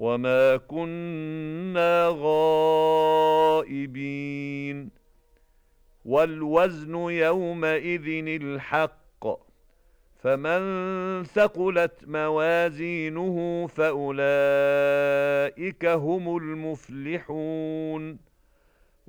وما كنا غائبين والوزن يومئذ الحق فمن ثقلت موازينه فأولئك هم المفلحون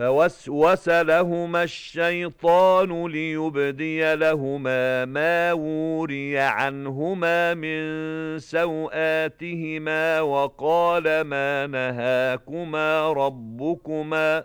فوسوس لهما الشيطان ليبدي لهما ما وري عنهما من سوآتهما وقال ما نهاكما ربكما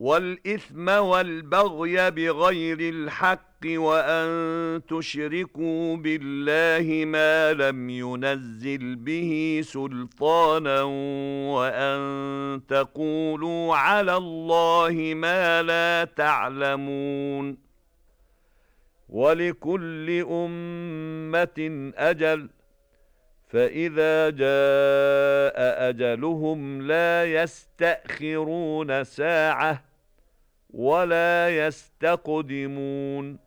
والإثم والبغي بغير الحق وأن تشركوا بالله ما لم ينزل به سلطانا وأن تقولوا على الله ما لا تعلمون ولكل أمة أجل فإذا جاء أجلهم لا يستأخرون ساعة ولا يستقدمون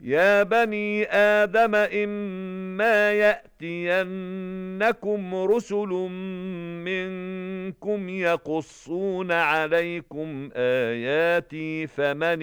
يا بني آدم إما يأتينكم رسل منكم يقصون عليكم آياتي فمن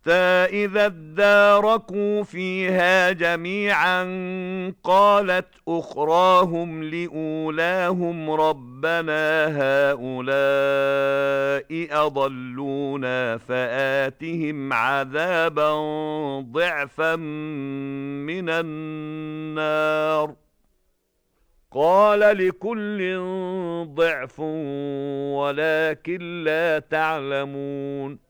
حتى إذا اداركوا فيها جميعا قالت أخراهم لأولاهم ربنا هؤلاء أضلونا فآتهم عذابا ضعفا من النار قال لكل ضعف ولكن لا تعلمون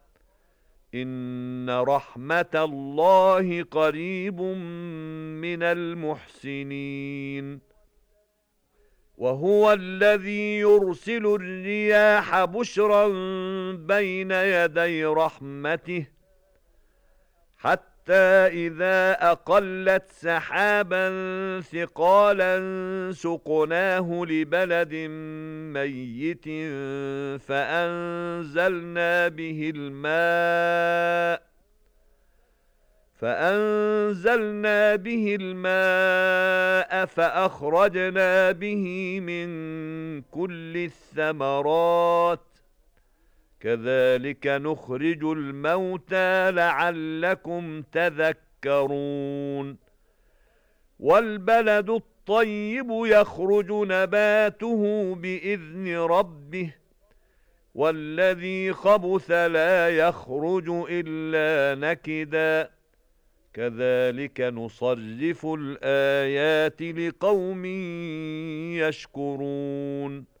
إن رحمة الله قريب من المحسنين. وهو الذي يرسل الرياح بشرا بين يدي رحمته حتى حَتَّى إِذَا أَقَلَّتْ سَحَابًا ثِقَالًا سُقْنَاهُ لِبَلَدٍ مَّيِّتٍ فَأَنزَلْنَا بِهِ الْمَاءَ فَأَنزَلْنَا بِهِ الْمَاءَ فَأَخْرَجْنَا بِهِ مِن كُلِّ الثَّمَرَاتِ كَذَلِكَ نُخْرِجُ الْمَوْتَى لَعَلَّكُمْ تَذَكَّرُونَ. وَالْبَلَدُ الطَّيِّبُ يَخْرُجُ نَبَاتُهُ بِإِذْنِ رَبِّهِ وَالَّذِي خَبُثَ لَا يَخْرُجُ إِلَّا نَكِدًا. كَذَلِكَ نُصَرِّفُ الْآيَاتِ لِقَوْمٍ يَشْكُرُونَ.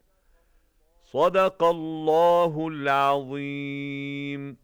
صدق الله العظيم.